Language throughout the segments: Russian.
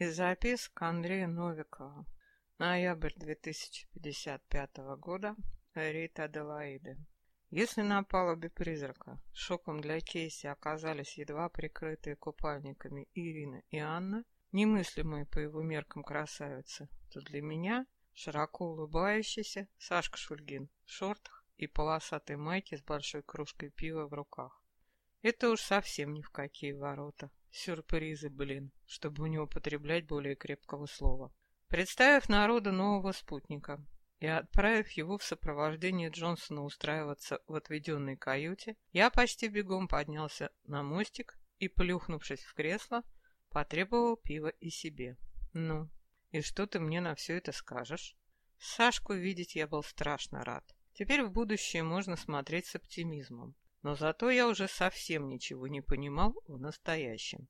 Из записок Андрея Новикова. Ноябрь 2055 года. Рита Аделаиды. Если на палубе призрака шоком для Кейси оказались едва прикрытые купальниками Ирина и Анна, немыслимые по его меркам красавицы, то для меня широко улыбающийся Сашка Шульгин в шортах и полосатой майке с большой кружкой пива в руках. Это уж совсем ни в какие ворота. Сюрпризы, блин, чтобы не употреблять более крепкого слова. Представив народу нового спутника и отправив его в сопровождении Джонсона устраиваться в отведенной каюте, я почти бегом поднялся на мостик и, плюхнувшись в кресло, потребовал пива и себе. Ну, и что ты мне на все это скажешь? Сашку видеть я был страшно рад. Теперь в будущее можно смотреть с оптимизмом. Но зато я уже совсем ничего не понимал в настоящем.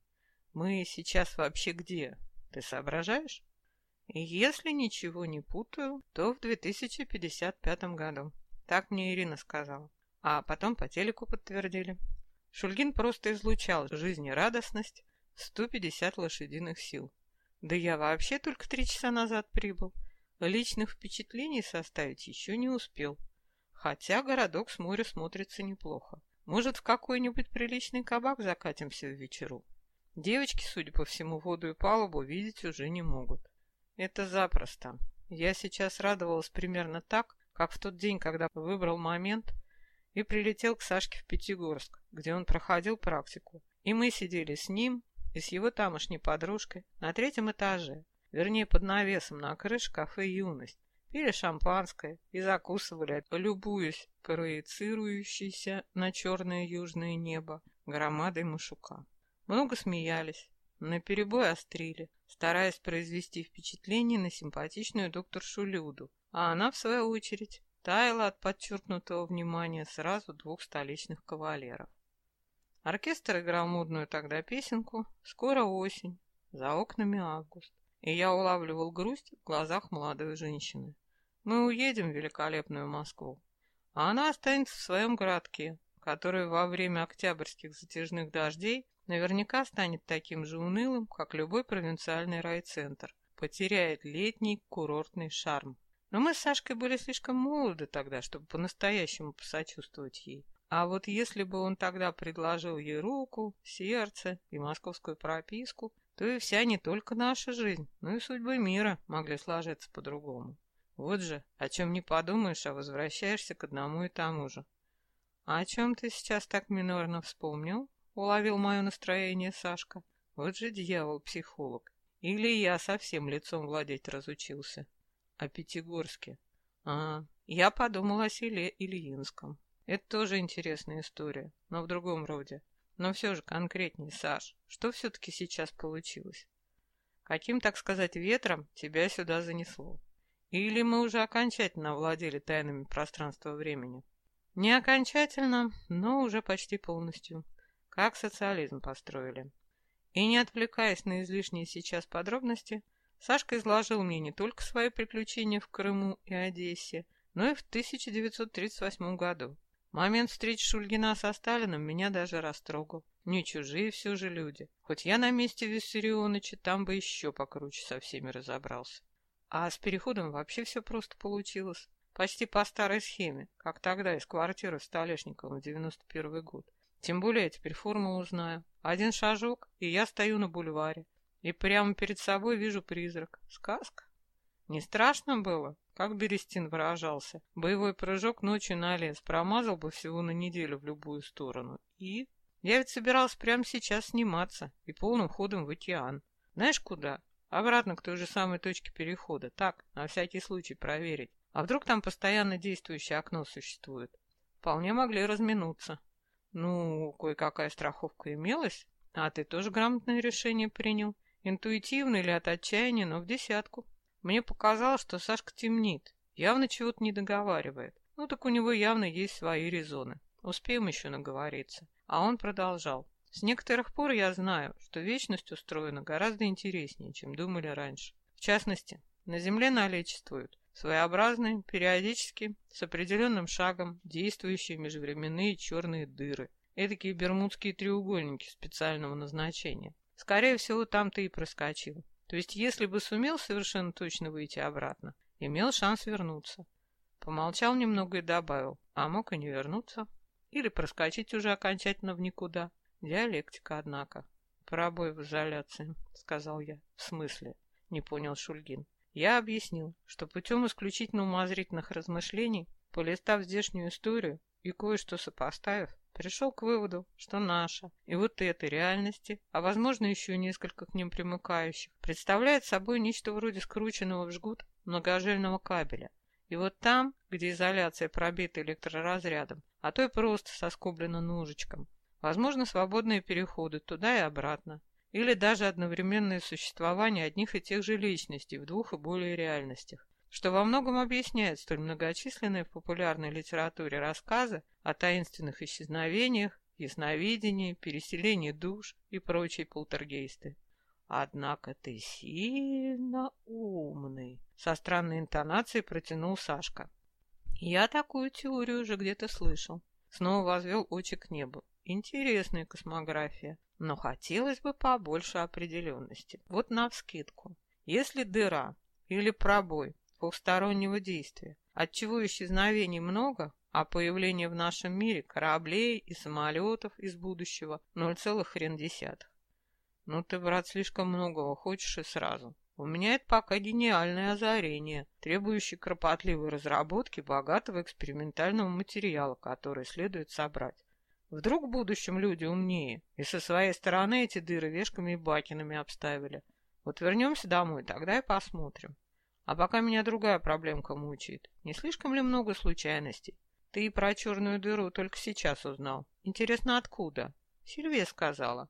Мы сейчас вообще где? Ты соображаешь? И если ничего не путаю, то в 2055 году. Так мне Ирина сказала. А потом по телеку подтвердили. Шульгин просто излучал жизнерадостность 150 лошадиных сил. Да я вообще только три часа назад прибыл. Личных впечатлений составить еще не успел. Хотя городок с моря смотрится неплохо. Может, в какой-нибудь приличный кабак закатимся в вечеру? Девочки, судя по всему, воду и палубу видеть уже не могут. Это запросто. Я сейчас радовалась примерно так, как в тот день, когда выбрал момент и прилетел к Сашке в Пятигорск, где он проходил практику. И мы сидели с ним и с его тамошней подружкой на третьем этаже, вернее, под навесом на крыше кафе «Юность», пили шампанское и закусывали, любуясь проецирующейся на черное южное небо громадой мушука. Много смеялись, наперебой острили, стараясь произвести впечатление на симпатичную докторшу Люду, а она, в свою очередь, таяла от подчеркнутого внимания сразу двух столичных кавалеров. Оркестр играл модную тогда песенку «Скоро осень», за окнами август и я улавливал грусть в глазах молодой женщины. Мы уедем в великолепную Москву, а она останется в своем городке, который во время октябрьских затяжных дождей наверняка станет таким же унылым, как любой провинциальный райцентр, потеряет летний курортный шарм. Но мы с Сашкой были слишком молоды тогда, чтобы по-настоящему посочувствовать ей. А вот если бы он тогда предложил ей руку, сердце и московскую прописку, то и вся не только наша жизнь, но и судьбы мира могли сложиться по-другому. Вот же, о чем не подумаешь, а возвращаешься к одному и тому же. «А о чем ты сейчас так минорно вспомнил?» — уловил мое настроение Сашка. «Вот же дьявол-психолог. Или я совсем лицом владеть разучился?» «О Пятигорске». «А, я подумал о селе Ильинском. Это тоже интересная история, но в другом роде. Но все же конкретнее, Саш, что все-таки сейчас получилось? Каким, так сказать, ветром тебя сюда занесло? Или мы уже окончательно овладели тайнами пространства-времени? Не окончательно, но уже почти полностью. Как социализм построили. И не отвлекаясь на излишние сейчас подробности, Сашка изложил мне не только свои приключения в Крыму и Одессе, но и в 1938 году. Момент встречи Шульгина со Сталиным меня даже растрогал. Не чужие все же люди. Хоть я на месте Виссарионовича там бы еще покруче со всеми разобрался. А с переходом вообще все просто получилось. Почти по старой схеме, как тогда из квартиры в Столешниковом в 91 год. Тем более я теперь формулу знаю. Один шажок, и я стою на бульваре. И прямо перед собой вижу призрак. Сказка. Не страшно было? Как Берестин выражался, боевой прыжок ночью на лес промазал бы всего на неделю в любую сторону. И... Я ведь собирался прямо сейчас сниматься и полным ходом в океан. Знаешь куда? Обратно к той же самой точке перехода. Так, на всякий случай проверить. А вдруг там постоянно действующее окно существует? Вполне могли разминуться. Ну, кое-какая страховка имелась, а ты тоже грамотное решение принял. Интуитивно или от отчаяния, но в десятку. Мне показалось, что Сашка темнит, явно чего-то не договаривает. Ну так у него явно есть свои резоны. Успеем еще наговориться. А он продолжал. С некоторых пор я знаю, что вечность устроена гораздо интереснее, чем думали раньше. В частности, на Земле наличествуют своеобразные, периодически, с определенным шагом, действующие межвременные черные дыры. Эдакие бермудские треугольники специального назначения. Скорее всего, там ты и проскочил. То есть, если бы сумел совершенно точно выйти обратно, имел шанс вернуться. Помолчал немного и добавил, а мог и не вернуться. Или проскочить уже окончательно в никуда. Диалектика, однако. Пробой в изоляции, сказал я. В смысле? Не понял Шульгин. Я объяснил, что путем исключительно умозрительных размышлений, полистав здешнюю историю и кое-что сопоставив, пришел к выводу, что наша и вот эта реальности, а возможно еще несколько к ним примыкающих, представляет собой нечто вроде скрученного в жгут многожильного кабеля. И вот там, где изоляция пробита электроразрядом, а то и просто соскоблена ножичком, возможно свободные переходы туда и обратно, или даже одновременное существование одних и тех же личностей в двух и более реальностях что во многом объясняет столь многочисленные в популярной литературе рассказы о таинственных исчезновениях, ясновидении, переселении душ и прочие полтергейсты. «Однако ты сильно умный», — со странной интонацией протянул Сашка. «Я такую теорию уже где-то слышал». Снова возвел очи к небу. Интересная космография, но хотелось бы побольше определенности. Вот навскидку. Если дыра или пробой двухстороннего действия, отчего исчезновений много, а появление в нашем мире кораблей и самолетов из будущего ноль целых хрен десятых. Ну ты, брат, слишком многого хочешь и сразу. У меня это пока гениальное озарение, требующее кропотливой разработки богатого экспериментального материала, который следует собрать. Вдруг в будущем люди умнее, и со своей стороны эти дыры вешками и бакинами обставили. Вот вернемся домой, тогда и посмотрим. А пока меня другая проблемка мучает. Не слишком ли много случайностей? Ты и про черную дыру только сейчас узнал. Интересно, откуда? Сильвия сказала.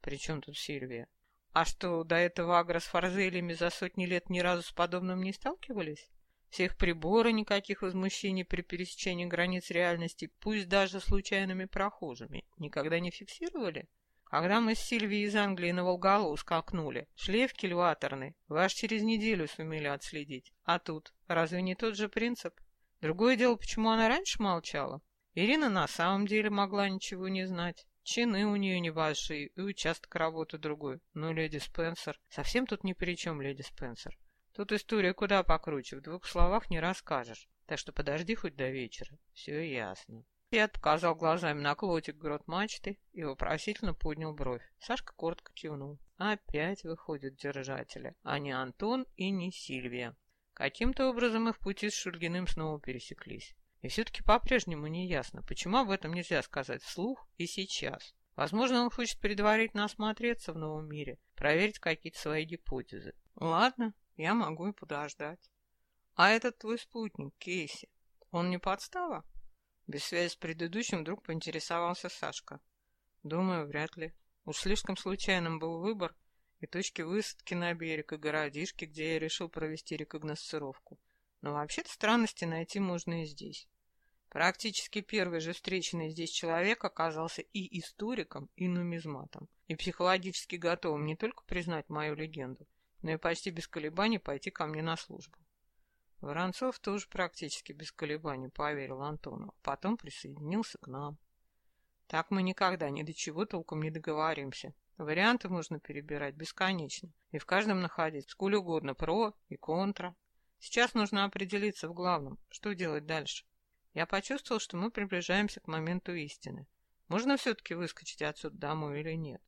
При тут Сильвия? А что, до этого Агро с Фарзелями за сотни лет ни разу с подобным не сталкивались? Всех прибора никаких возмущений при пересечении границ реальности, пусть даже случайными прохожими, никогда не фиксировали? Когда мы с Сильвией из Англии на Волгалу скакнули, шлейф кильваторный, вы аж через неделю сумели отследить. А тут, разве не тот же принцип? Другое дело, почему она раньше молчала? Ирина на самом деле могла ничего не знать. Чины у нее небольшие и участок работы другой. Но леди Спенсер... Совсем тут ни при чем, леди Спенсер. Тут история куда покруче, в двух словах не расскажешь. Так что подожди хоть до вечера. Все ясно. Пет показал глазами на клотик грот мачты и вопросительно поднял бровь. Сашка коротко кивнул. Опять выходят держатели, а не Антон и не Сильвия. Каким-то образом их пути с Шульгиным снова пересеклись. И все-таки по-прежнему не ясно, почему об этом нельзя сказать вслух и сейчас. Возможно, он хочет предварительно осмотреться в новом мире, проверить какие-то свои гипотезы. Ладно, я могу и подождать. А этот твой спутник, Кейси, он не подстава? Без связи с предыдущим вдруг поинтересовался Сашка. Думаю, вряд ли. Уж слишком случайным был выбор и точки высадки на берег, и городишки, где я решил провести рекогносцировку. Но вообще-то странности найти можно и здесь. Практически первый же встреченный здесь человек оказался и историком, и нумизматом, и психологически готовым не только признать мою легенду, но и почти без колебаний пойти ко мне на службу. Воронцов тоже практически без колебаний поверил Антону, а потом присоединился к нам. Так мы никогда ни до чего толком не договоримся. Варианты можно перебирать бесконечно, и в каждом находить сколь угодно про и контра. Сейчас нужно определиться в главном, что делать дальше. Я почувствовал, что мы приближаемся к моменту истины. Можно все-таки выскочить отсюда домой или нет?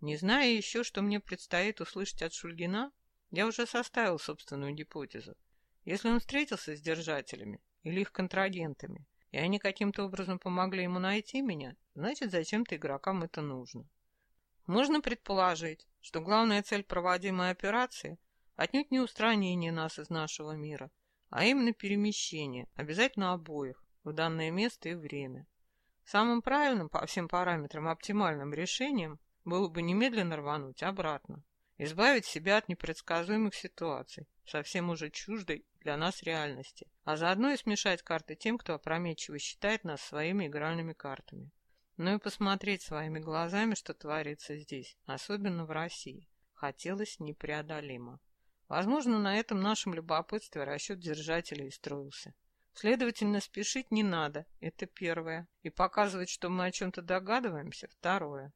Не зная еще, что мне предстоит услышать от Шульгина, я уже составил собственную гипотезу. Если он встретился с держателями или их контрагентами, и они каким-то образом помогли ему найти меня, значит, зачем-то игрокам это нужно. Можно предположить, что главная цель проводимой операции отнюдь не устранение нас из нашего мира, а именно перемещение, обязательно обоих, в данное место и время. Самым правильным по всем параметрам оптимальным решением было бы немедленно рвануть обратно, избавить себя от непредсказуемых ситуаций, совсем уже чуждой для нас реальности, а заодно и смешать карты тем, кто опрометчиво считает нас своими игральными картами. Ну и посмотреть своими глазами, что творится здесь, особенно в России, хотелось непреодолимо. Возможно, на этом нашем любопытстве расчет держателей строился. Следовательно, спешить не надо, это первое, и показывать, что мы о чем-то догадываемся, второе.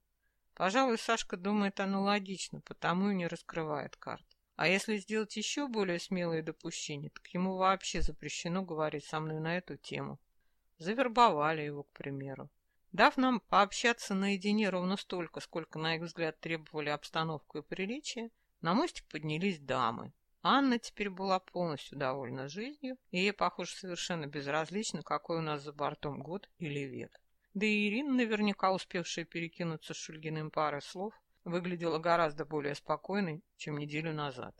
Пожалуй, Сашка думает аналогично, потому и не раскрывает карт. А если сделать еще более смелые допущения, так ему вообще запрещено говорить со мной на эту тему. Завербовали его, к примеру. Дав нам пообщаться наедине ровно столько, сколько, на их взгляд, требовали обстановку и приличие, на мостик поднялись дамы. Анна теперь была полностью довольна жизнью, и ей, похоже, совершенно безразлично, какой у нас за бортом год или век. Да и Ирина, наверняка успевшая перекинуться с Шульгиным парой слов, выглядела гораздо более спокойной, чем неделю назад.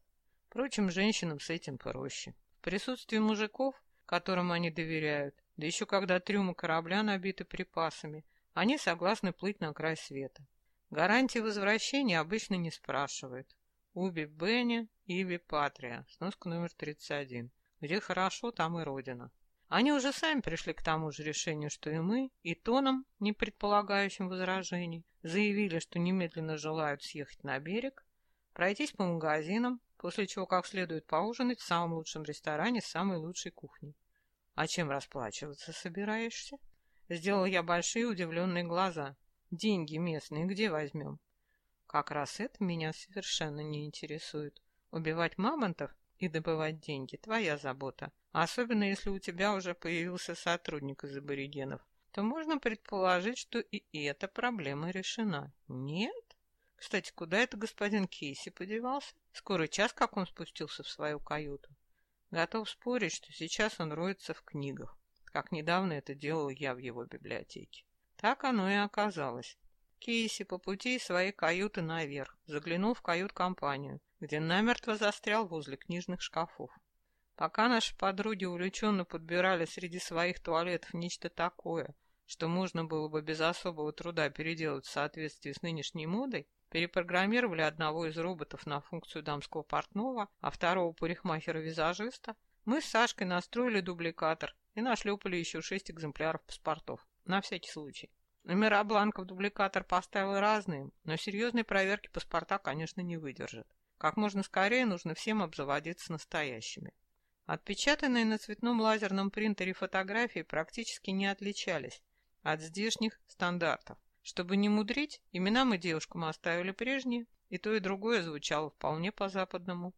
Впрочем, женщинам с этим проще. В присутствии мужиков, которым они доверяют, да еще когда трюмы корабля набиты припасами, они согласны плыть на край света. Гарантии возвращения обычно не спрашивают. Уби Бенни, Иви Патрия, сноска номер 31. Где хорошо, там и родина. Они уже сами пришли к тому же решению, что и мы, и тоном, не предполагающим возражений, заявили, что немедленно желают съехать на берег, пройтись по магазинам, после чего как следует поужинать в самом лучшем ресторане с самой лучшей кухней. «А чем расплачиваться собираешься?» Сделал я большие удивленные глаза. «Деньги местные где возьмем?» «Как раз это меня совершенно не интересует. Убивать мамонтов и добывать деньги – твоя забота. Особенно если у тебя уже появился сотрудник из аборигенов, то можно предположить, что и эта проблема решена. Нет? Кстати, куда это господин Кейси подевался? Скоро час, как он спустился в свою каюту. Готов спорить, что сейчас он роется в книгах, как недавно это делал я в его библиотеке. Так оно и оказалось. Кейси по пути из своей каюты наверх заглянул в кают-компанию, где намертво застрял возле книжных шкафов. Пока наши подруги увлеченно подбирали среди своих туалетов нечто такое, что можно было бы без особого труда переделать в соответствии с нынешней модой, перепрограммировали одного из роботов на функцию дамского портного, а второго парикмахера-визажиста, мы с Сашкой настроили дубликатор и нашлепали еще шесть экземпляров паспортов, на всякий случай. Номера бланков дубликатор поставил разные, но серьезной проверки паспорта, конечно, не выдержит. Как можно скорее нужно всем обзаводиться настоящими. Отпечатанные на цветном лазерном принтере фотографии практически не отличались от здешних стандартов. Чтобы не мудрить, имена мы девушкам оставили прежние, и то и другое звучало вполне по-западному.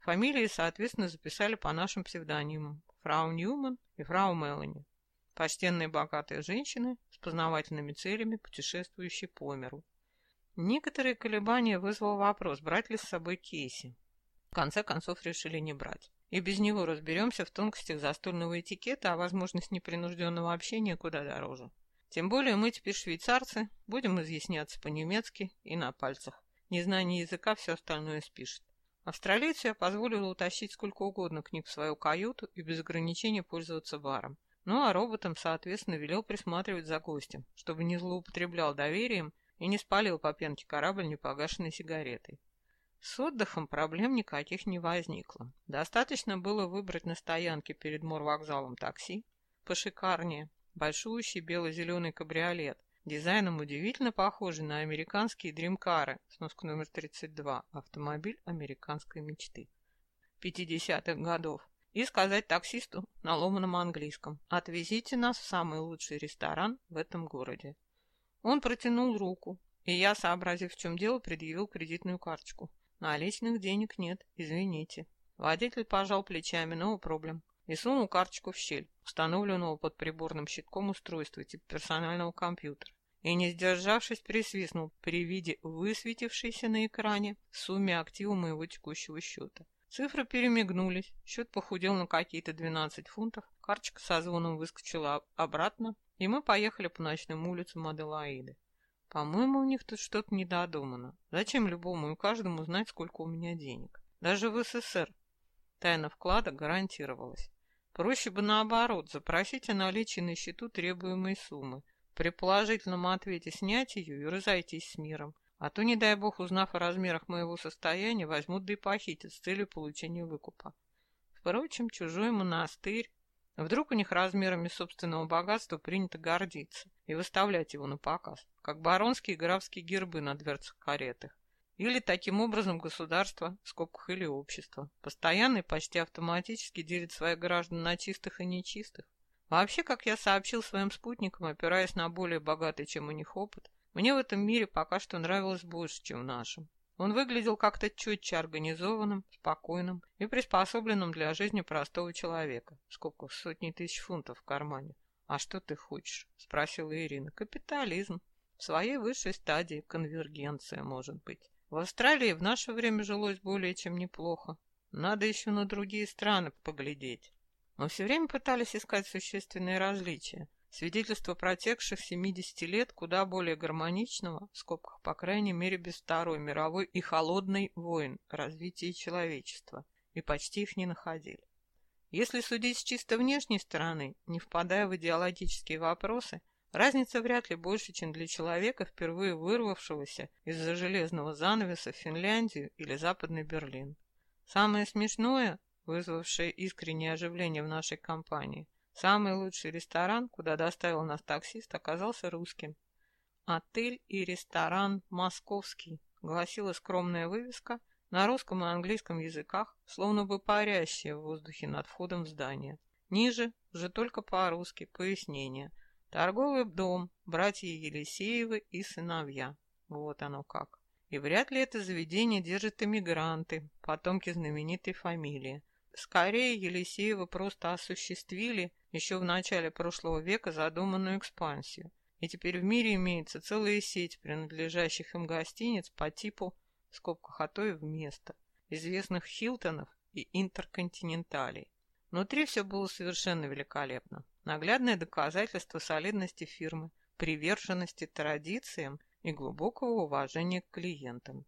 Фамилии, соответственно, записали по нашим псевдонимам фрау Ньюман и фрау Мелани. Почтенные богатые женщины с познавательными целями, путешествующие по миру. Некоторые колебания вызвал вопрос, брать ли с собой Кейси. В конце концов решили не брать и без него разберемся в тонкостях застольного этикета, а возможность непринужденного общения куда дороже. Тем более мы теперь швейцарцы, будем изъясняться по-немецки и на пальцах. Незнание языка все остальное спишет. Австралийцу я позволила утащить сколько угодно книг в свою каюту и без ограничения пользоваться баром. Ну а роботам, соответственно, велел присматривать за гостем, чтобы не злоупотреблял доверием и не спалил по пенке корабль непогашенной сигаретой. С отдыхом проблем никаких не возникло. Достаточно было выбрать на стоянке перед морвокзалом такси, пошикарнее, большущий бело-зеленый кабриолет, дизайном удивительно похожий на американские дримкары, сноска номер 32, автомобиль американской мечты. 50-х годов. И сказать таксисту на ломаном английском «Отвезите нас в самый лучший ресторан в этом городе». Он протянул руку, и я, сообразив, в чем дело, предъявил кредитную карточку. Наличных денег нет, извините. Водитель пожал плечами, но проблем. И сунул карточку в щель, установленного под приборным щитком устройства типа персонального компьютера. И, не сдержавшись, присвистнул при виде высветившейся на экране сумме актива моего текущего счета. Цифры перемигнулись, счет похудел на какие-то 12 фунтов, карточка со звоном выскочила обратно, и мы поехали по ночным улицам Аделаиды. По-моему, у них тут что-то недодумано. Зачем любому и каждому знать, сколько у меня денег? Даже в СССР тайна вклада гарантировалась. Проще бы наоборот, запросить о наличии на счету требуемой суммы, при положительном ответе снять ее и разойтись с миром. А то, не дай бог, узнав о размерах моего состояния, возьмут да и похитят с целью получения выкупа. Впрочем, чужой монастырь Вдруг у них размерами собственного богатства принято гордиться и выставлять его на показ, как баронские и графские гербы на дверцах кареты. Или таким образом государство, в скобках или общество, постоянно и почти автоматически делит своих граждан на чистых и нечистых. Вообще, как я сообщил своим спутникам, опираясь на более богатый, чем у них опыт, Мне в этом мире пока что нравилось больше, чем в нашем. Он выглядел как-то четче организованным, спокойным и приспособленным для жизни простого человека. Сколько сотни тысяч фунтов в кармане. «А что ты хочешь?» — спросила Ирина. «Капитализм. В своей высшей стадии конвергенция, может быть. В Австралии в наше время жилось более чем неплохо. Надо еще на другие страны поглядеть. Мы все время пытались искать существенные различия. Свидетельство протекших 70 лет куда более гармоничного, в скобках, по крайней мере, без Второй мировой и холодной войн, развития человечества, и почти их не находили. Если судить с чисто внешней стороны, не впадая в идеологические вопросы, Разница вряд ли больше, чем для человека, впервые вырвавшегося из-за железного занавеса в Финляндию или Западный Берлин. Самое смешное, вызвавшее искреннее оживление в нашей компании, самый лучший ресторан, куда доставил нас таксист, оказался русским. «Отель и ресторан «Московский», — гласила скромная вывеска на русском и английском языках, словно бы парящая в воздухе над входом в здание. Ниже, уже только по-русски, пояснение — Торговый дом, братья Елисеевы и сыновья. Вот оно как. И вряд ли это заведение держит иммигранты, потомки знаменитой фамилии. Скорее, Елисеевы просто осуществили еще в начале прошлого века задуманную экспансию. И теперь в мире имеется целая сеть принадлежащих им гостиниц по типу, в скобках, а то известных Хилтонов и Интерконтиненталей. Внутри все было совершенно великолепно. Наглядное доказательство солидности фирмы, приверженности традициям и глубокого уважения к клиентам.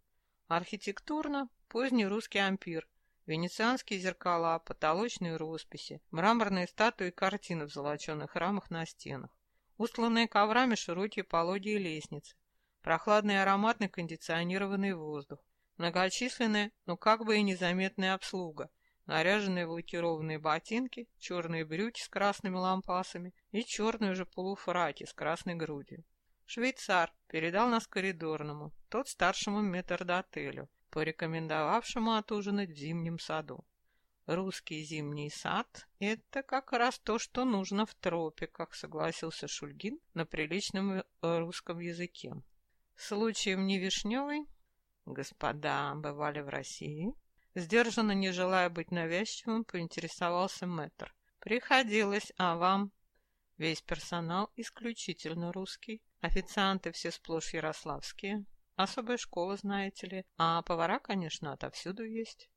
Архитектурно поздний русский ампир, венецианские зеркала, потолочные росписи, мраморные статуи и картины в золоченых рамах на стенах, устланные коврами широкие пологие лестницы, прохладный ароматный кондиционированный воздух, многочисленная, но как бы и незаметная обслуга – наряженные в лакированные ботинки, черные брюки с красными лампасами и черные же полуфраки с красной грудью. Швейцар передал нас коридорному, тот старшему метрдотелю, порекомендовавшему отужинать в зимнем саду. Русский зимний сад — это как раз то, что нужно в тропиках, согласился Шульгин на приличном э, русском языке. Случаем не вишневый? Господа бывали в России? Сдержанно, не желая быть навязчивым, поинтересовался мэтр. «Приходилось, а вам?» «Весь персонал исключительно русский. Официанты все сплошь ярославские. Особая школа, знаете ли. А повара, конечно, отовсюду есть.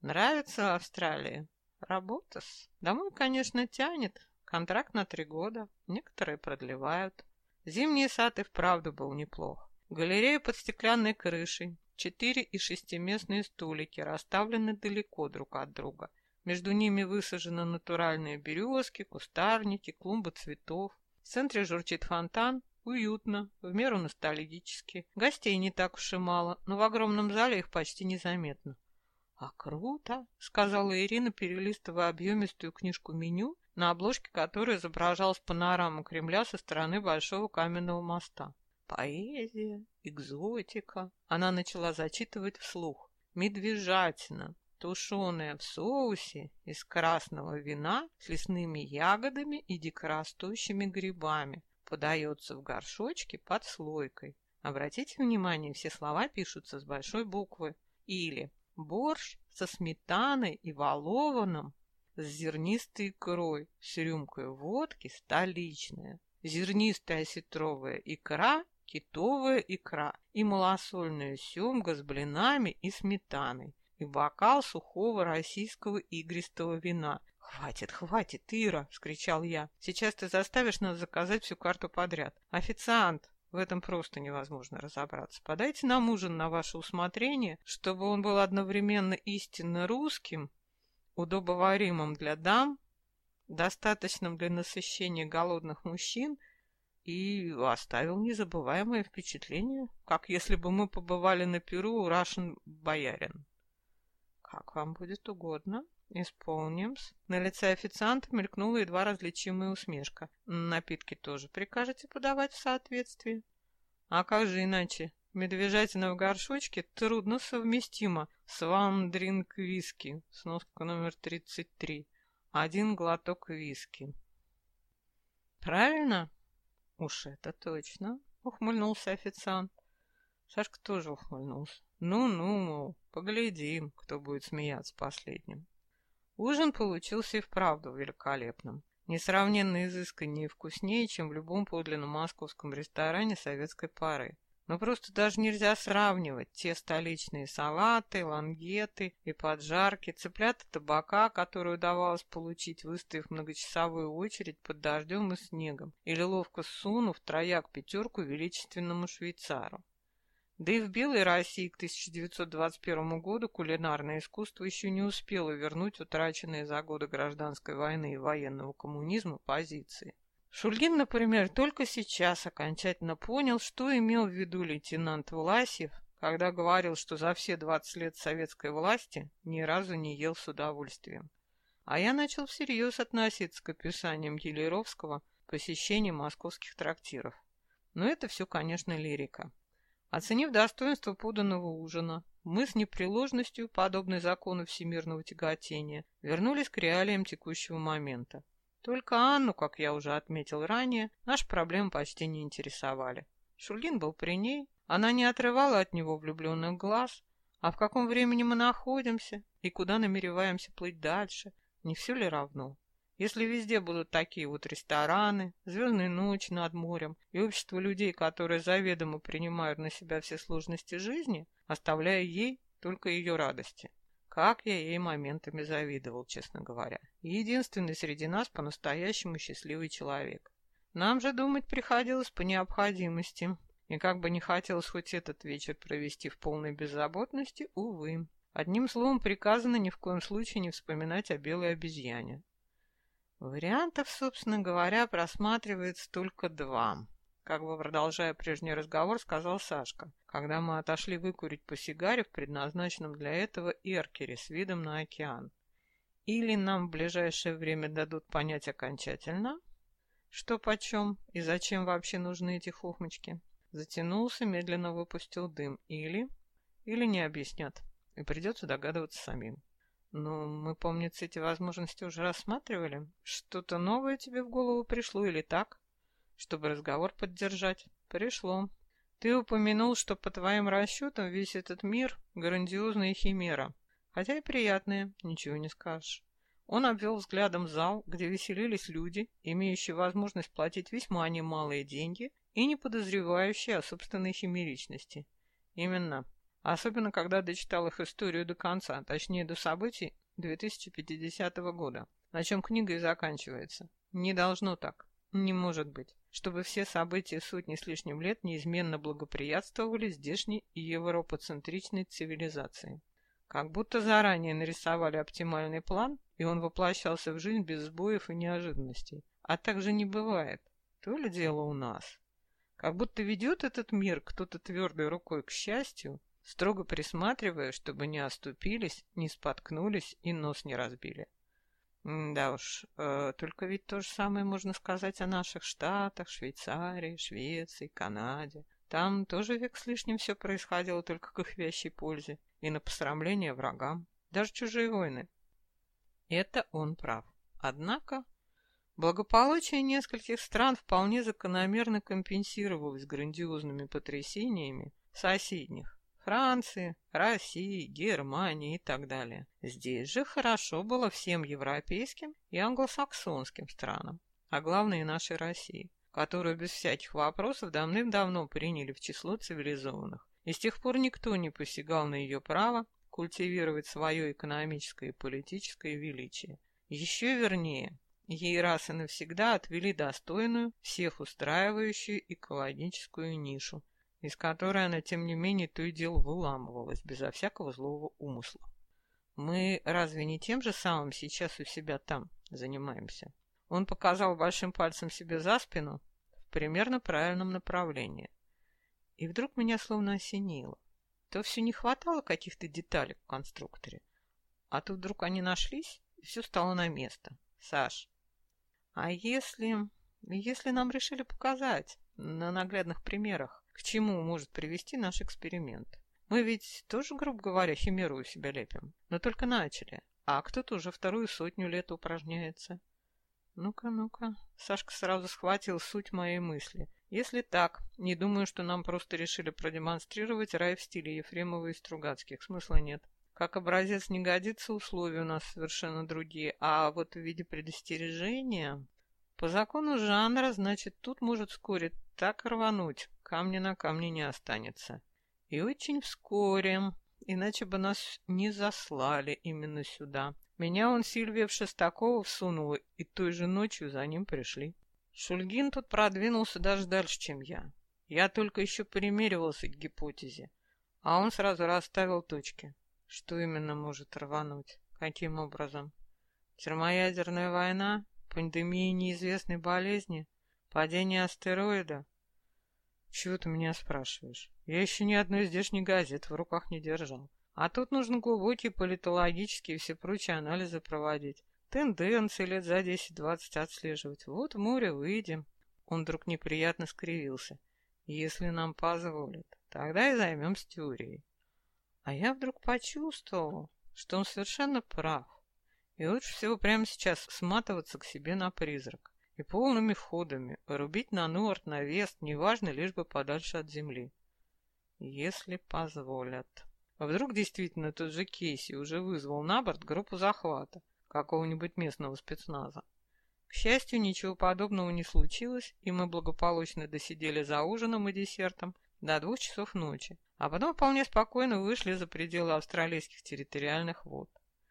Нравится в Австралии? Работа-с. Домой, конечно, тянет. Контракт на три года. Некоторые продлевают. Зимний сад и вправду был неплох. Галерея под стеклянной крышей, Четыре и шестиместные столики расставлены далеко друг от друга. Между ними высажены натуральные березки, кустарники, клумбы цветов. В центре журчит фонтан, уютно, в меру ностальгически. Гостей не так уж и мало, но в огромном зале их почти незаметно. «А круто!» — сказала Ирина, перелистывая объемистую книжку меню, на обложке которой изображалась панорама Кремля со стороны Большого каменного моста. Поэзия, экзотика. Она начала зачитывать вслух. Медвежатина, тушеная в соусе из красного вина с лесными ягодами и дикорастущими грибами. Подается в горшочке под слойкой. Обратите внимание, все слова пишутся с большой буквы. Или борщ со сметаной и валованом с зернистой икрой, с рюмкой водки столичная. Зернистая сетровая икра китовая икра и малосольная семга с блинами и сметаной, и бокал сухого российского игристого вина. «Хватит, хватит, Ира!» — вскричал я. «Сейчас ты заставишь нас заказать всю карту подряд. Официант!» В этом просто невозможно разобраться. Подайте нам ужин на ваше усмотрение, чтобы он был одновременно истинно русским, удобоваримым для дам, достаточным для насыщения голодных мужчин — и оставил незабываемое впечатление, как если бы мы побывали на Перу у Рашен Боярин. Как вам будет угодно. Исполним-с. На лице официанта мелькнула едва различимая усмешка. Напитки тоже прикажете подавать в соответствии? А как же иначе? Медвежатина в горшочке трудно совместима с вам дринк виски. Сноска номер 33. Один глоток виски. Правильно? Уж это точно. ухмыльнулся официант. Сашка тоже ухмыльнулся. Ну-ну, мол, поглядим, кто будет смеяться последним. Ужин получился и вправду великолепным. Несравненно изысканнее и вкуснее, чем в любом подлинном московском ресторане советской поры. Но просто даже нельзя сравнивать те столичные салаты, лангеты и поджарки, цыплята табака, которые удавалось получить, выставив многочасовую очередь под дождем и снегом, или ловко сунув трояк-пятерку величественному швейцару. Да и в Белой России к 1921 году кулинарное искусство еще не успело вернуть утраченные за годы гражданской войны и военного коммунизма позиции. Шульгин, например, только сейчас окончательно понял, что имел в виду лейтенант Власьев, когда говорил, что за все 20 лет советской власти ни разу не ел с удовольствием. А я начал всерьез относиться к описаниям Елеровского посещения московских трактиров. Но это все, конечно, лирика. Оценив достоинство поданного ужина, мы с непреложностью, подобной закону всемирного тяготения, вернулись к реалиям текущего момента. Только Анну, как я уже отметил ранее, наши проблемы почти не интересовали. Шульгин был при ней, она не отрывала от него влюбленных глаз, а в каком времени мы находимся и куда намереваемся плыть дальше, не все ли равно? Если везде будут такие вот рестораны, звездные ночи над морем и общество людей, которые заведомо принимают на себя все сложности жизни, оставляя ей только ее радости. Как я ей моментами завидовал, честно говоря. Единственный среди нас по-настоящему счастливый человек. Нам же думать приходилось по необходимости. И как бы не хотелось хоть этот вечер провести в полной беззаботности, увы. Одним словом, приказано ни в коем случае не вспоминать о белой обезьяне. Вариантов, собственно говоря, просматривается только два. Как бы продолжая прежний разговор, сказал Сашка, когда мы отошли выкурить по сигаре в предназначенном для этого эркере с видом на океан. Или нам в ближайшее время дадут понять окончательно, что почем и зачем вообще нужны эти хохмочки. Затянулся, медленно выпустил дым. Или... Или не объяснят. И придется догадываться самим. Ну, мы, помнится, эти возможности уже рассматривали. Что-то новое тебе в голову пришло или так? чтобы разговор поддержать. Пришло. Ты упомянул, что по твоим расчетам весь этот мир — грандиозная химера. Хотя и приятная, ничего не скажешь. Он обвел взглядом зал, где веселились люди, имеющие возможность платить весьма немалые деньги и не подозревающие о собственной химеричности. Именно. Особенно, когда дочитал их историю до конца, точнее, до событий 2050 года, на чем книга и заканчивается. Не должно так. Не может быть чтобы все события сотни с лишним лет неизменно благоприятствовали здешней европоцентричной цивилизации. Как будто заранее нарисовали оптимальный план, и он воплощался в жизнь без сбоев и неожиданностей. А так же не бывает. То ли дело у нас. Как будто ведет этот мир кто-то твердой рукой к счастью, строго присматривая, чтобы не оступились, не споткнулись и нос не разбили. Да уж, э, только ведь то же самое можно сказать о наших штатах, Швейцарии, Швеции, Канаде. Там тоже век с лишним все происходило только к их вящей пользе и на посрамление врагам, даже чужие войны. Это он прав. Однако благополучие нескольких стран вполне закономерно компенсировалось грандиозными потрясениями соседних, Франции, России, Германии и так далее. Здесь же хорошо было всем европейским и англосаксонским странам, а главное нашей России, которую без всяких вопросов давным-давно приняли в число цивилизованных. И с тех пор никто не посягал на ее право культивировать свое экономическое и политическое величие. Еще вернее, ей раз и навсегда отвели достойную, всех устраивающую экологическую нишу, из которой она, тем не менее, то и дело выламывалась, безо всякого злого умысла. Мы разве не тем же самым сейчас у себя там занимаемся? Он показал большим пальцем себе за спину в примерно правильном направлении. И вдруг меня словно осенило. То все не хватало каких-то деталей в конструкторе. А тут вдруг они нашлись, и все стало на место. Саш, а если... Если нам решили показать на наглядных примерах, к чему может привести наш эксперимент. Мы ведь тоже, грубо говоря, химеру у себя лепим, но только начали, а кто-то уже вторую сотню лет упражняется. Ну-ка, ну-ка. Сашка сразу схватил суть моей мысли Если так, не думаю, что нам просто решили продемонстрировать рай в стиле Ефремова и Стругацких. Смысла нет. Как образец не годится, условия у нас совершенно другие. А вот в виде предостережения... По закону жанра, значит, тут может вскоре так рвануть, камня на камне не останется. И очень вскоре, иначе бы нас не заслали именно сюда. Меня он Сильвия в Шестакова всунула, и той же ночью за ним пришли. Шульгин тут продвинулся даже дальше, чем я. Я только еще примеривался к гипотезе, а он сразу расставил точки. Что именно может рвануть? Каким образом? Термоядерная война? Пандемия неизвестной болезни? Падение астероида? Чего ты меня спрашиваешь? Я еще ни одной здешней газеты в руках не держал. А тут нужно глубокие политологические и все прочие анализы проводить. Тенденции лет за 10-20 отслеживать. Вот в море выйдем. Он вдруг неприятно скривился. Если нам позволят, тогда и займемся теорией. А я вдруг почувствовал, что он совершенно прав. И лучше всего прямо сейчас сматываться к себе на призрак и полными входами рубить на Нуарт, на Вест, неважно, лишь бы подальше от земли. Если позволят. А вдруг действительно тот же Кейси уже вызвал на борт группу захвата какого-нибудь местного спецназа. К счастью, ничего подобного не случилось, и мы благополучно досидели за ужином и десертом до двух часов ночи, а потом вполне спокойно вышли за пределы австралийских территориальных вод.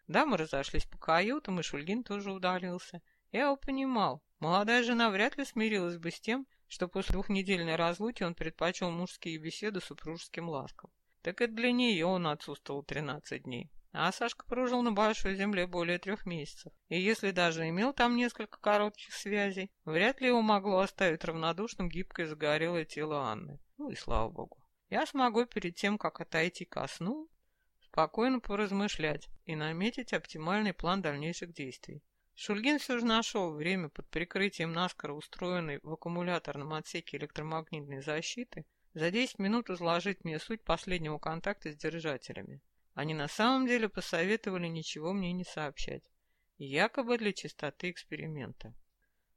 Да, мы разошлись по каютам, и Шульгин тоже удалился. Я его понимал. Молодая жена вряд ли смирилась бы с тем, что после двухнедельной разлуки он предпочел мужские беседы супружеским ласком. Так и для нее он отсутствовал 13 дней. А Сашка прожил на Большой Земле более трех месяцев. И если даже имел там несколько коротких связей, вряд ли его могло оставить равнодушным гибкое загорелое тело Анны. Ну и слава богу. Я смогу перед тем, как отойти ко сну, спокойно поразмышлять и наметить оптимальный план дальнейших действий. Шульгин все же нашел время под прикрытием наскоро устроенной в аккумуляторном отсеке электромагнитной защиты за 10 минут изложить мне суть последнего контакта с держателями. Они на самом деле посоветовали ничего мне не сообщать, якобы для чистоты эксперимента.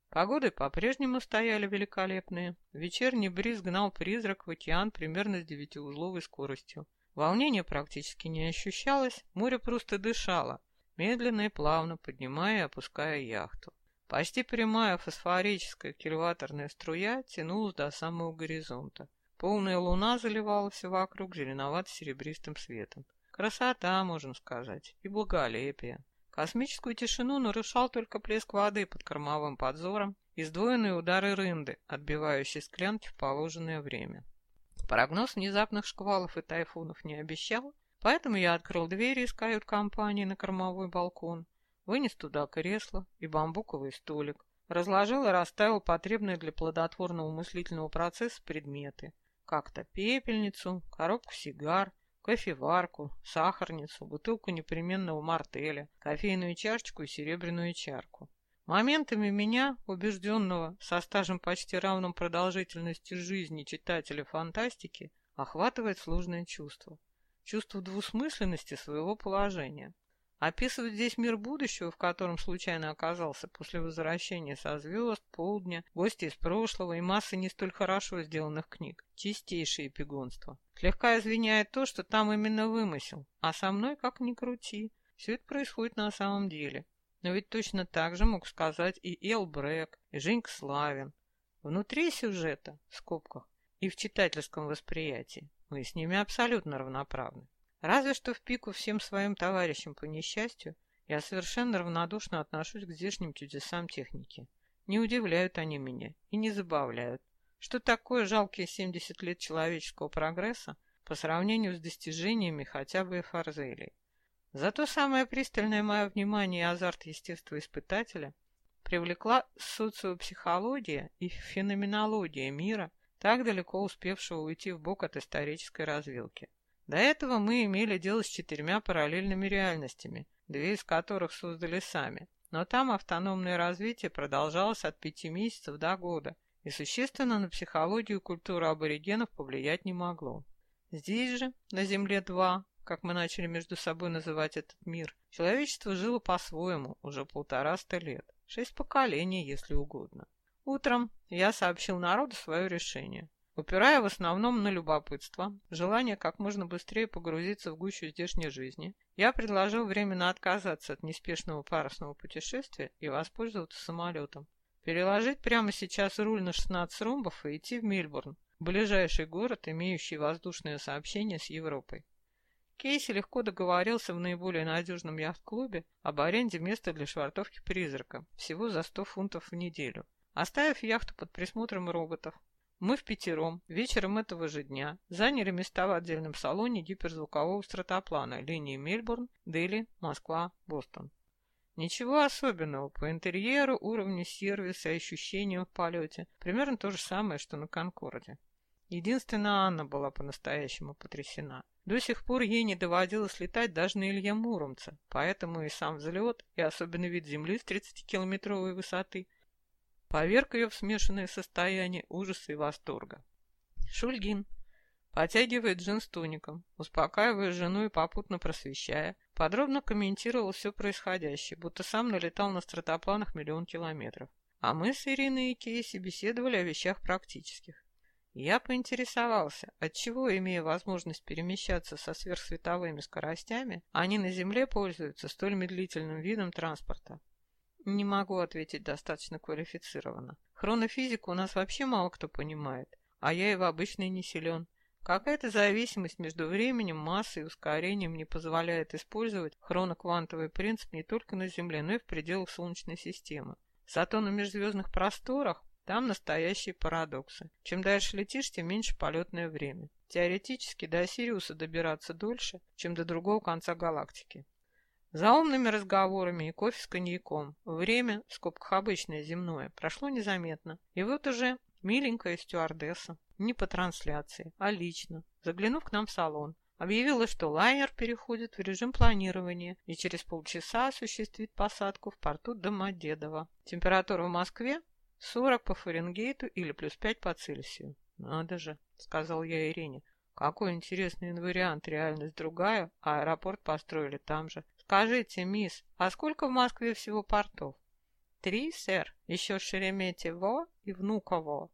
Погоды по-прежнему стояли великолепные. Вечерний бриз гнал призрак в океан примерно с девятиузловой скоростью. Волнения практически не ощущалось, море просто дышало, медленно и плавно поднимая и опуская яхту. Почти прямая фосфорическая кильваторная струя тянулась до самого горизонта. Полная луна заливала все вокруг зеленовато-серебристым светом. Красота, можно сказать, и благолепие. Космическую тишину нарушал только плеск воды под кормовым подзором и сдвоенные удары рынды, отбивающие склянки в положенное время. Прогноз внезапных шквалов и тайфунов не обещал, поэтому я открыл двери из кают-компании на кормовой балкон, вынес туда кресло и бамбуковый столик, разложил и расставил потребные для плодотворного мыслительного процесса предметы, как-то пепельницу, коробку сигар, кофеварку, сахарницу, бутылку непременного мартеля, кофейную чашечку и серебряную чарку. Моментами меня, убежденного, со стажем почти равным продолжительности жизни читателя фантастики, охватывает сложное чувство. Чувство двусмысленности своего положения. Описывать здесь мир будущего, в котором случайно оказался после возвращения со звезд, полдня, гости из прошлого и массы не столь хорошо сделанных книг. Чистейшее пигонство. Слегка извиняет то, что там именно вымысел, а со мной как ни крути. Все это происходит на самом деле. Но ведь точно так же мог сказать и Эл Брэк, и Женька Славин. Внутри сюжета, в скобках, и в читательском восприятии мы с ними абсолютно равноправны. Разве что в пику всем своим товарищам по несчастью я совершенно равнодушно отношусь к здешним чудесам техники. Не удивляют они меня и не забавляют. Что такое жалкие 70 лет человеческого прогресса по сравнению с достижениями хотя бы Фарзелей? Зато самое пристальное мое внимание и азарт естествоиспытателя привлекла социопсихология и феноменология мира, так далеко успевшего уйти в бок от исторической развилки. До этого мы имели дело с четырьмя параллельными реальностями, две из которых создали сами. Но там автономное развитие продолжалось от пяти месяцев до года и существенно на психологию и культуру аборигенов повлиять не могло. Здесь же, на Земле-2, как мы начали между собой называть этот мир, человечество жило по-своему уже полтораста лет, шесть поколений, если угодно. Утром я сообщил народу свое решение, упирая в основном на любопытство, желание как можно быстрее погрузиться в гущу здешней жизни. Я предложил временно отказаться от неспешного парусного путешествия и воспользоваться самолетом. Переложить прямо сейчас руль на 16 ромбов и идти в Мельбурн, ближайший город, имеющий воздушное сообщение с Европой. Кейси легко договорился в наиболее надежном яхт-клубе об аренде места для швартовки «Призрака» всего за 100 фунтов в неделю. Оставив яхту под присмотром роботов, мы в пятером вечером этого же дня заняли места в отдельном салоне гиперзвукового стратоплана линии Мельбурн, Дели, Москва, Бостон. Ничего особенного по интерьеру, уровню сервиса и ощущениям в полете. Примерно то же самое, что на Конкорде. Единственная Анна была по-настоящему потрясена. До сих пор ей не доводилось летать даже на Илья Муромца, поэтому и сам взлет, и особенно вид земли с 30-километровой высоты – поверг ее в смешанное состояние ужаса и восторга. Шульгин потягивает джин с тоником, успокаивая жену и попутно просвещая, подробно комментировал все происходящее, будто сам налетал на стратопланах миллион километров. А мы с Ириной и Кейси беседовали о вещах практических. Я поинтересовался, отчего, имея возможность перемещаться со сверхсветовыми скоростями, они на Земле пользуются столь медлительным видом транспорта. Не могу ответить достаточно квалифицированно. Хронофизику у нас вообще мало кто понимает, а я и в обычной не силен. Какая-то зависимость между временем, массой и ускорением не позволяет использовать хроноквантовый принцип не только на Земле, но и в пределах Солнечной системы. Зато на межзвездных просторах там настоящие парадоксы. Чем дальше летишь, тем меньше полетное время. Теоретически до Сириуса добираться дольше, чем до другого конца галактики. За умными разговорами и кофе с коньяком время, в скобках обычное земное, прошло незаметно. И вот уже миленькая стюардесса, не по трансляции, а лично, заглянув к нам в салон, объявила, что лайнер переходит в режим планирования и через полчаса осуществит посадку в порту Домодедово. Температура в Москве 40 по Фаренгейту или плюс 5 по Цельсию. «Надо же», — сказал я Ирине, — «какой интересный инвариант, реальность другая, а аэропорт построили там же. Скажите, мисс, а сколько в Москве всего портов? Три, сэр. Еще Шереметьево и Внуково.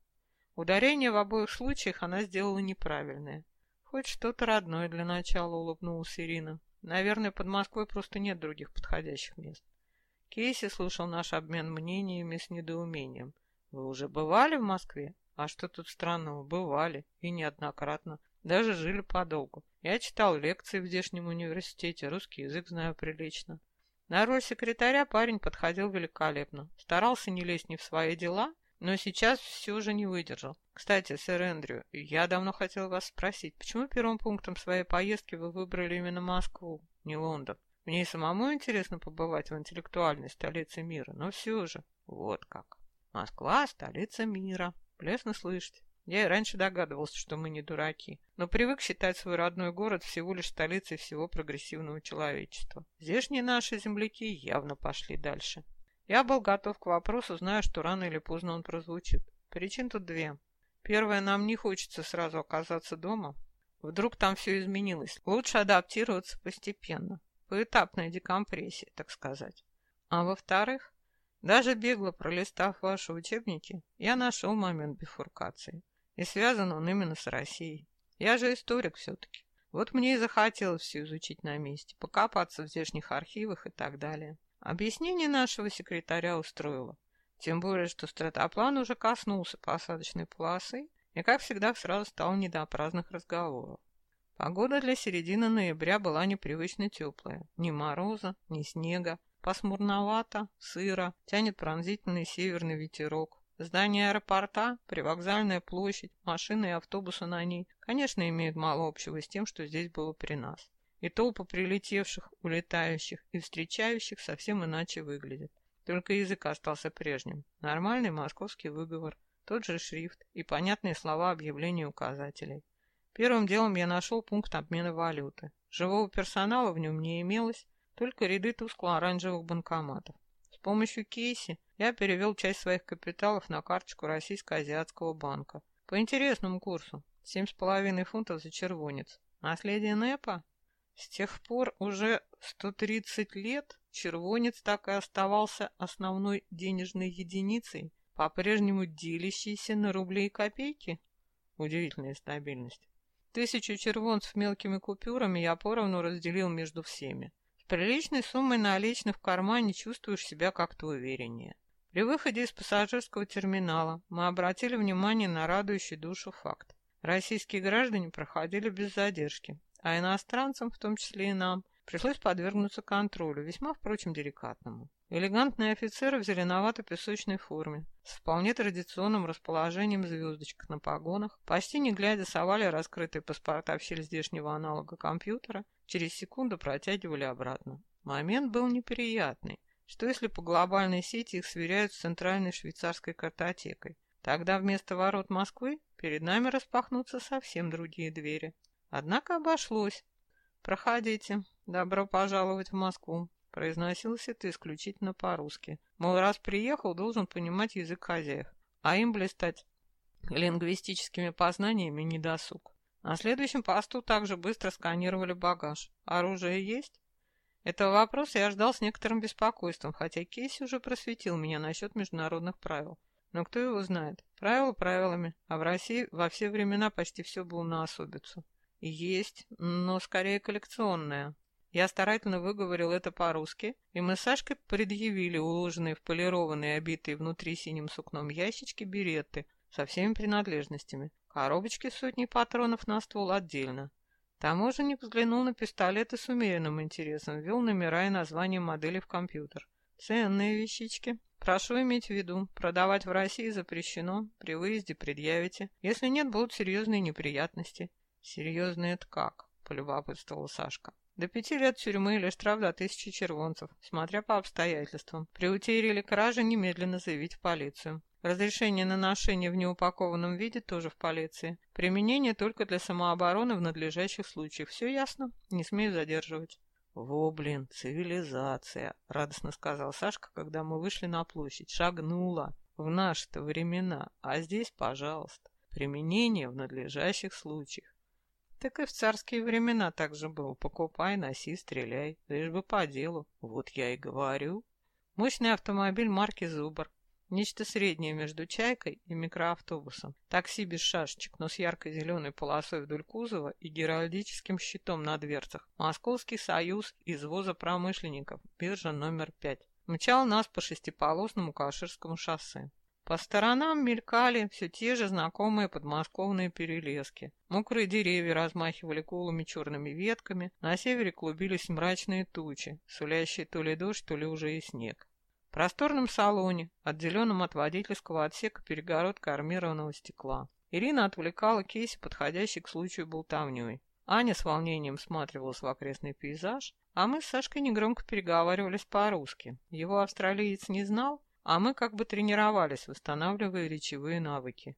Ударение в обоих случаях она сделала неправильное. Хоть что-то родное для начала, улыбнулась Ирина. Наверное, под Москвой просто нет других подходящих мест. Кейси слушал наш обмен мнениями с недоумением. Вы уже бывали в Москве? А что тут странного? Бывали. И неоднократно. Даже жили подолгу. Я читал лекции в здешнем университете, русский язык знаю прилично. На роль секретаря парень подходил великолепно. Старался не лезть ни в свои дела, но сейчас все же не выдержал. Кстати, сэр Эндрю, я давно хотел вас спросить, почему первым пунктом своей поездки вы выбрали именно Москву, не Лондон? Мне и самому интересно побывать в интеллектуальной столице мира, но все же, вот как. Москва – столица мира. Лестно слышать. Я и раньше догадывался, что мы не дураки, но привык считать свой родной город всего лишь столицей всего прогрессивного человечества. Здешние наши земляки явно пошли дальше. Я был готов к вопросу, зная, что рано или поздно он прозвучит. Причин тут две. Первое, нам не хочется сразу оказаться дома. Вдруг там все изменилось. Лучше адаптироваться постепенно. Поэтапная декомпрессия, так сказать. А во-вторых, даже бегло пролистав ваши учебники, я нашел момент бифуркации. И связан он именно с Россией. Я же историк все-таки. Вот мне и захотелось все изучить на месте, покопаться в здешних архивах и так далее. Объяснение нашего секретаря устроило. Тем более, что стратоплан уже коснулся посадочной полосы, и, как всегда, сразу стал не до праздных разговоров. Погода для середины ноября была непривычно теплая. Ни мороза, ни снега. Посмурновато, сыро, тянет пронзительный северный ветерок. Здание аэропорта, привокзальная площадь, машины и автобусы на ней, конечно, имеют мало общего с тем, что здесь было при нас. И толпы прилетевших, улетающих и встречающих совсем иначе выглядят. Только язык остался прежним. Нормальный московский выговор, тот же шрифт и понятные слова объявлений указателей. Первым делом я нашел пункт обмена валюты. Живого персонала в нем не имелось, только ряды тускло-оранжевых банкоматов. Помощью Кейси я перевел часть своих капиталов на карточку Российско-Азиатского банка. По интересному курсу. Семь с половиной фунтов за червонец. Наследие НЭПа? С тех пор уже 130 лет червонец так и оставался основной денежной единицей, по-прежнему делящийся на рубли и копейки? Удивительная стабильность. Тысячу червонцев мелкими купюрами я поровну разделил между всеми. Приличной суммой наличных в кармане чувствуешь себя как-то увереннее. При выходе из пассажирского терминала мы обратили внимание на радующий душу факт. Российские граждане проходили без задержки, а иностранцам, в том числе и нам, пришлось подвергнуться контролю, весьма, впрочем, деликатному. Элегантные офицеры в зеленовато-песочной форме, с вполне традиционным расположением звездочек на погонах, почти не глядя совали раскрытые паспорта в щель здешнего аналога компьютера, через секунду протягивали обратно. Момент был неприятный. Что если по глобальной сети их сверяют с центральной швейцарской картотекой? Тогда вместо ворот Москвы перед нами распахнутся совсем другие двери. Однако обошлось. «Проходите. Добро пожаловать в Москву», — произносился это исключительно по-русски. Мол, раз приехал, должен понимать язык хозяев, а им блистать лингвистическими познаниями не досуг. На следующем посту также быстро сканировали багаж. Оружие есть? Этого вопроса я ждал с некоторым беспокойством, хотя Кейси уже просветил меня насчет международных правил. Но кто его знает? Правила правилами, а в России во все времена почти все было на особицу. Есть, но скорее коллекционная. Я старательно выговорил это по-русски, и мы с Сашкой предъявили уложенные в полированные, обитые внутри синим сукном ящички береты со всеми принадлежностями. Коробочки с сотней патронов на ствол отдельно. Таможенник взглянул на пистолеты с умеренным интересом, ввел номера и название модели в компьютер. Ценные вещички. Прошу иметь в виду, продавать в России запрещено, при выезде предъявите. Если нет, будут серьезные неприятности. Серьезные это как? Полюбопытствовал Сашка. До пяти лет тюрьмы или штраф до тысячи червонцев, смотря по обстоятельствам. При утере или краже немедленно заявить в полицию. Разрешение на ношение в неупакованном виде тоже в полиции. Применение только для самообороны в надлежащих случаях. Все ясно? Не смею задерживать. «Во, блин, цивилизация!» — радостно сказал Сашка, когда мы вышли на площадь. «Шагнула! В наши-то времена! А здесь, пожалуйста, применение в надлежащих случаях. Так и в царские времена так же было. Покупай, носи, стреляй. Лишь бы по делу. Вот я и говорю. Мощный автомобиль марки «Зубр». Нечто среднее между «Чайкой» и микроавтобусом. Такси без шашечек, но с яркой зеленой полосой вдоль кузова и геральдическим щитом на дверцах. Московский союз извоза промышленников. Биржа номер пять. Мчал нас по шестиполосному Каширскому шоссе. По сторонам мелькали все те же знакомые подмосковные перелески. Мокрые деревья размахивали голыми черными ветками, на севере клубились мрачные тучи, сулящие то ли дождь, то ли уже и снег. В просторном салоне, отделенном от водительского отсека перегородкой армированного стекла, Ирина отвлекала Кейси, подходящий к случаю болтовней. Аня с волнением всматривалась в окрестный пейзаж, а мы с Сашкой негромко переговаривались по-русски. Его австралиец не знал, а мы как бы тренировались, восстанавливая речевые навыки.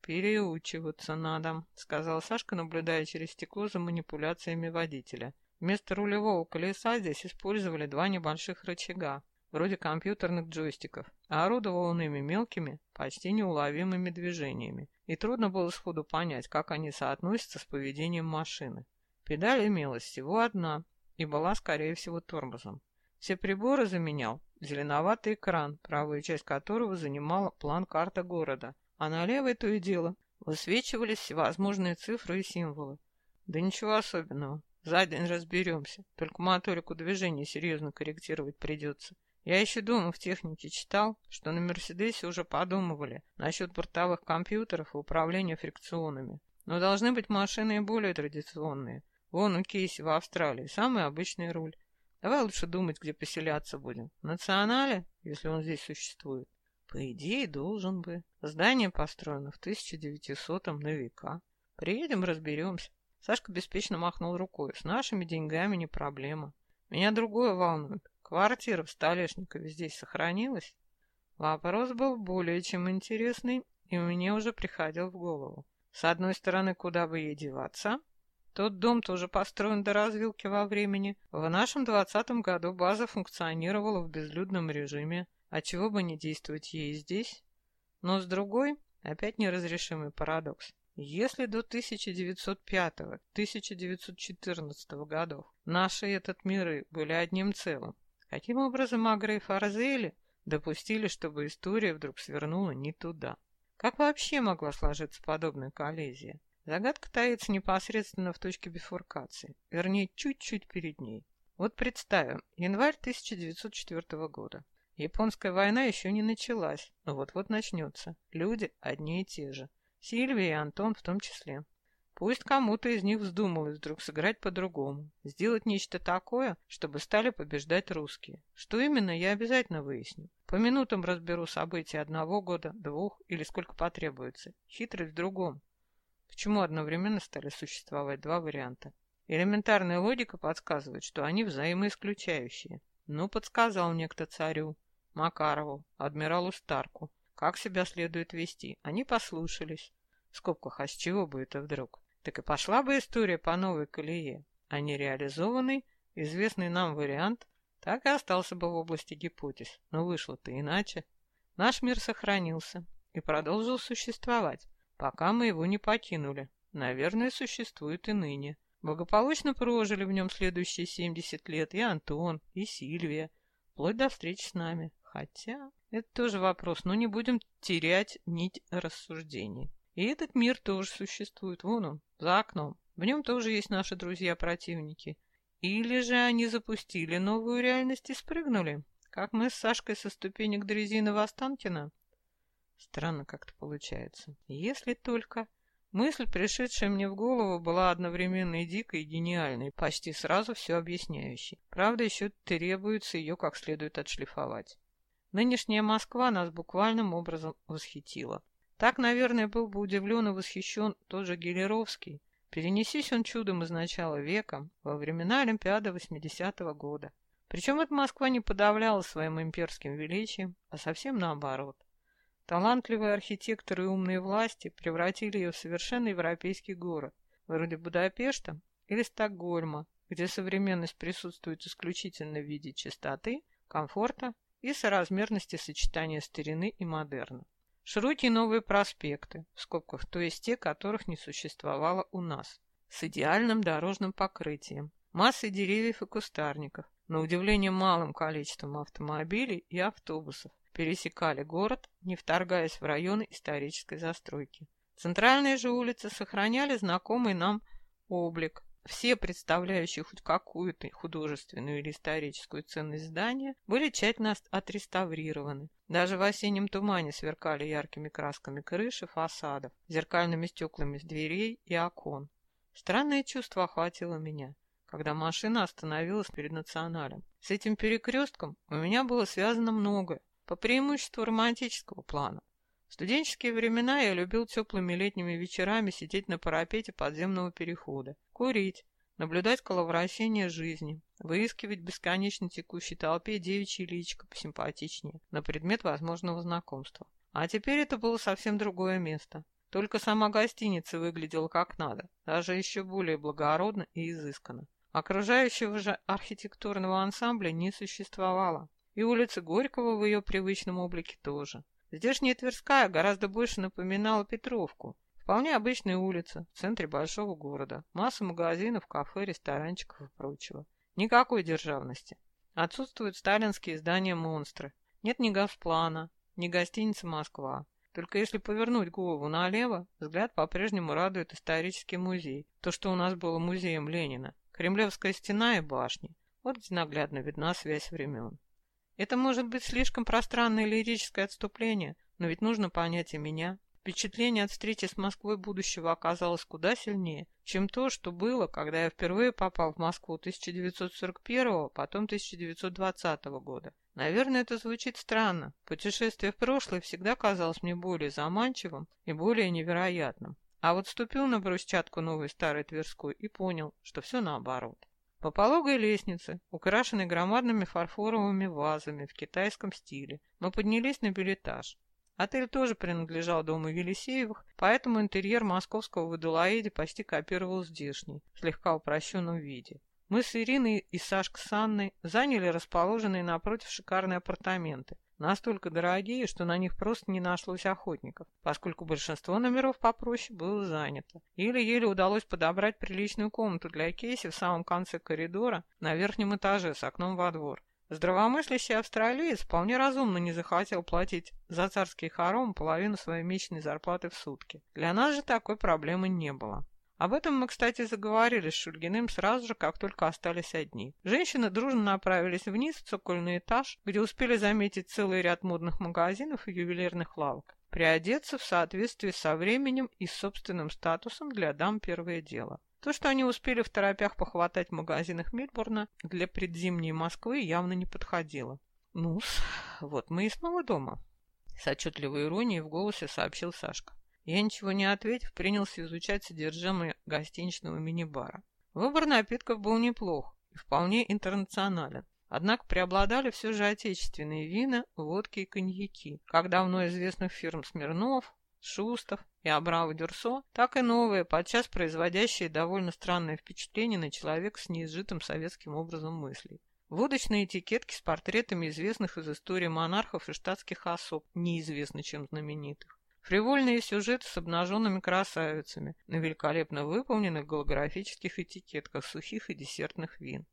«Переучиваться надо», — сказал Сашка, наблюдая через стекло за манипуляциями водителя. Вместо рулевого колеса здесь использовали два небольших рычага, вроде компьютерных джойстиков, а орудовал он ими мелкими, почти неуловимыми движениями, и трудно было сходу понять, как они соотносятся с поведением машины. Педаль имелась всего одна и была, скорее всего, тормозом. Все приборы заменял зеленоватый экран, правую часть которого занимала план-карта города, а на левой то и дело высвечивались всевозможные цифры и символы. Да ничего особенного, за день разберемся, только моторику движения серьезно корректировать придется. Я еще дома в технике читал, что на Мерседесе уже подумывали насчет бортовых компьютеров и управления фрикционами. Но должны быть машины и более традиционные. Вон у Кейси в Австралии самый обычный руль. Давай лучше думать, где поселяться будем. В национале, если он здесь существует. По идее, должен бы. Здание построено в 1900-м на века. Приедем, разберемся. Сашка беспечно махнул рукой. С нашими деньгами не проблема. Меня другое волнует. Квартира в Столешникове здесь сохранилась? Вопрос был более чем интересный, и мне уже приходил в голову. С одной стороны, куда бы ей деваться, тот дом тоже построен до развилки во времени. В нашем двадцатом году база функционировала в безлюдном режиме, а чего бы не действовать ей здесь? Но с другой, опять неразрешимый парадокс. Если до 1905-1914 годов наши этот миры были одним целым, каким образом Агры и Фарзели допустили, чтобы история вдруг свернула не туда. Как вообще могла сложиться подобная коллизия? Загадка таится непосредственно в точке бифуркации, вернее, чуть-чуть перед ней. Вот представим, январь 1904 года. Японская война еще не началась, но вот-вот начнется. Люди одни и те же. Сильвия и Антон в том числе. Пусть кому-то из них вздумалось вдруг сыграть по-другому, сделать нечто такое, чтобы стали побеждать русские. Что именно, я обязательно выясню. По минутам разберу события одного года, двух или сколько потребуется. Хитрость в другом. Почему одновременно стали существовать два варианта? Элементарная логика подсказывает, что они взаимоисключающие. Ну, подсказал некто царю, Макарову, адмиралу Старку, как себя следует вести. Они послушались. В скобках, а с чего бы это вдруг? Так и пошла бы история по новой колее, а нереализованный, известный нам вариант, так и остался бы в области гипотез. Но вышло-то иначе. Наш мир сохранился и продолжил существовать, пока мы его не покинули. Наверное, существует и ныне. Благополучно прожили в нем следующие 70 лет и Антон, и Сильвия, вплоть до встречи с нами. Хотя, это тоже вопрос, но не будем терять нить рассуждений. И этот мир тоже существует, вон он, за окном. В нем тоже есть наши друзья-противники. Или же они запустили новую реальность и спрыгнули, как мы с Сашкой со ступенек Дрезины Останкино? Странно как-то получается. Если только... Мысль, пришедшая мне в голову, была одновременно и дикой, и гениальной, почти сразу все объясняющей. Правда, еще требуется ее как следует отшлифовать. Нынешняя Москва нас буквальным образом восхитила. Так, наверное, был бы удивлен и восхищен тот же Гелеровский. Перенесись он чудом из начала века, во времена Олимпиады 80-го года. Причем эта Москва не подавляла своим имперским величием, а совсем наоборот. Талантливые архитекторы и умные власти превратили ее в совершенно европейский город, вроде Будапешта или Стокгольма, где современность присутствует исключительно в виде чистоты, комфорта и соразмерности сочетания старины и модерна. Широкие новые проспекты, в скобках, то есть те, которых не существовало у нас, с идеальным дорожным покрытием, массой деревьев и кустарников, на удивление малым количеством автомобилей и автобусов, пересекали город, не вторгаясь в районы исторической застройки. Центральные же улицы сохраняли знакомый нам облик, все представляющие хоть какую-то художественную или историческую ценность здания были тщательно отреставрированы. Даже в осеннем тумане сверкали яркими красками крыши, фасадов, зеркальными стеклами дверей и окон. Странное чувство охватило меня, когда машина остановилась перед националем. С этим перекрестком у меня было связано многое, по преимуществу романтического плана. В студенческие времена я любил теплыми летними вечерами сидеть на парапете подземного перехода, курить, наблюдать коловращение жизни, выискивать бесконечно текущей толпе девичьи личико посимпатичнее на предмет возможного знакомства. А теперь это было совсем другое место. Только сама гостиница выглядела как надо, даже еще более благородно и изысканно. Окружающего же архитектурного ансамбля не существовало, и улица Горького в ее привычном облике тоже. Здешняя Тверская гораздо больше напоминала Петровку. Вполне обычная улица в центре большого города. Масса магазинов, кафе, ресторанчиков и прочего. Никакой державности. Отсутствуют сталинские здания-монстры. Нет ни Газплана, ни гостиницы «Москва». Только если повернуть голову налево, взгляд по-прежнему радует исторический музей. То, что у нас было музеем Ленина. Кремлевская стена и башни. Вот где наглядно видна связь времен. Это может быть слишком пространное лирическое отступление, но ведь нужно понять и меня. Впечатление от встречи с Москвой будущего оказалось куда сильнее, чем то, что было, когда я впервые попал в Москву 1941 потом 1920 года. Наверное, это звучит странно. Путешествие в прошлое всегда казалось мне более заманчивым и более невероятным. А вот ступил на брусчатку новой старой Тверской и понял, что все наоборот. По пологой лестнице, украшенной громадными фарфоровыми вазами в китайском стиле, мы поднялись на билетаж. Отель тоже принадлежал дому Елисеевых, поэтому интерьер московского в почти копировал здешний, в слегка упрощенном виде. Мы с Ириной и Сашкой с Анной заняли расположенные напротив шикарные апартаменты, настолько дорогие, что на них просто не нашлось охотников, поскольку большинство номеров попроще было занято. Или еле удалось подобрать приличную комнату для Кейси в самом конце коридора на верхнем этаже с окном во двор. Здравомыслящий австралиец вполне разумно не захотел платить за царский хором половину своей месячной зарплаты в сутки. Для нас же такой проблемы не было. Об этом мы, кстати, заговорили с Шульгиным сразу же, как только остались одни. Женщины дружно направились вниз в цокольный этаж, где успели заметить целый ряд модных магазинов и ювелирных лавок. Приодеться в соответствии со временем и собственным статусом для дам первое дело. То, что они успели в торопях похватать в магазинах Мельбурна, для предзимней Москвы явно не подходило. ну вот мы и снова дома. С отчетливой иронией в голосе сообщил Сашка. Я, ничего не ответив, принялся изучать содержимое гостиничного мини-бара. Выбор напитков был неплох и вполне интернационален. Однако преобладали все же отечественные вина, водки и коньяки, как давно известных фирм Смирнов, Шустов и Абрау-Дюрсо, так и новые, подчас производящие довольно странное впечатление на человека с неизжитым советским образом мыслей. Водочные этикетки с портретами известных из истории монархов и штатских особ, неизвестно чем знаменитых. Фривольные сюжеты с обнаженными красавицами на великолепно выполненных голографических этикетках сухих и десертных вин.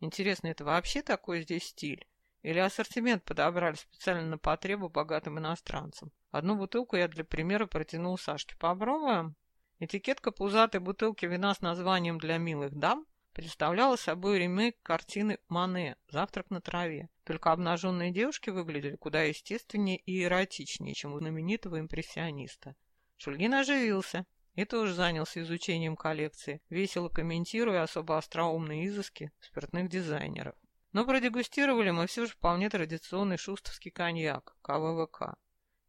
Интересно, это вообще такой здесь стиль? Или ассортимент подобрали специально на потребу богатым иностранцам? Одну бутылку я для примера протянул Сашке. Попробуем? Этикетка пузатой бутылки вина с названием «Для милых дам» представляла собой ремейк картины Мане «Завтрак на траве». Только обнаженные девушки выглядели куда естественнее и эротичнее, чем у знаменитого импрессиониста. Шульгин оживился и тоже занялся изучением коллекции, весело комментируя особо остроумные изыски спиртных дизайнеров. Но продегустировали мы все же вполне традиционный шустовский коньяк, КВВК.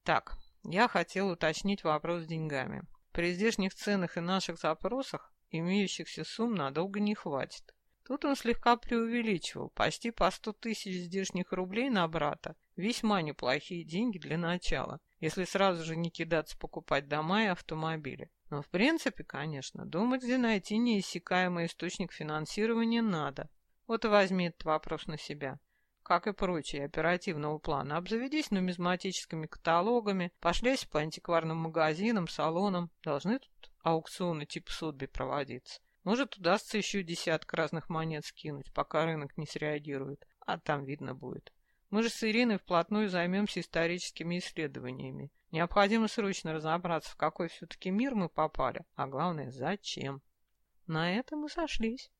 Так, я хотел уточнить вопрос с деньгами. При здешних ценах и наших запросах имеющихся сумм надолго не хватит. Тут он слегка преувеличивал, почти по сто тысяч здешних рублей на брата. Весьма неплохие деньги для начала, если сразу же не кидаться покупать дома и автомобили. Но в принципе, конечно, думать, где найти неиссякаемый источник финансирования надо. Вот и возьми этот вопрос на себя. Как и прочие оперативного плана, обзаведись нумизматическими каталогами, пошляйся по антикварным магазинам, салонам. Должны тут аукционы типа Сотби проводиться. Может, удастся еще десяток разных монет скинуть, пока рынок не среагирует. А там видно будет. Мы же с Ириной вплотную займемся историческими исследованиями. Необходимо срочно разобраться, в какой все-таки мир мы попали, а главное, зачем. На этом мы сошлись.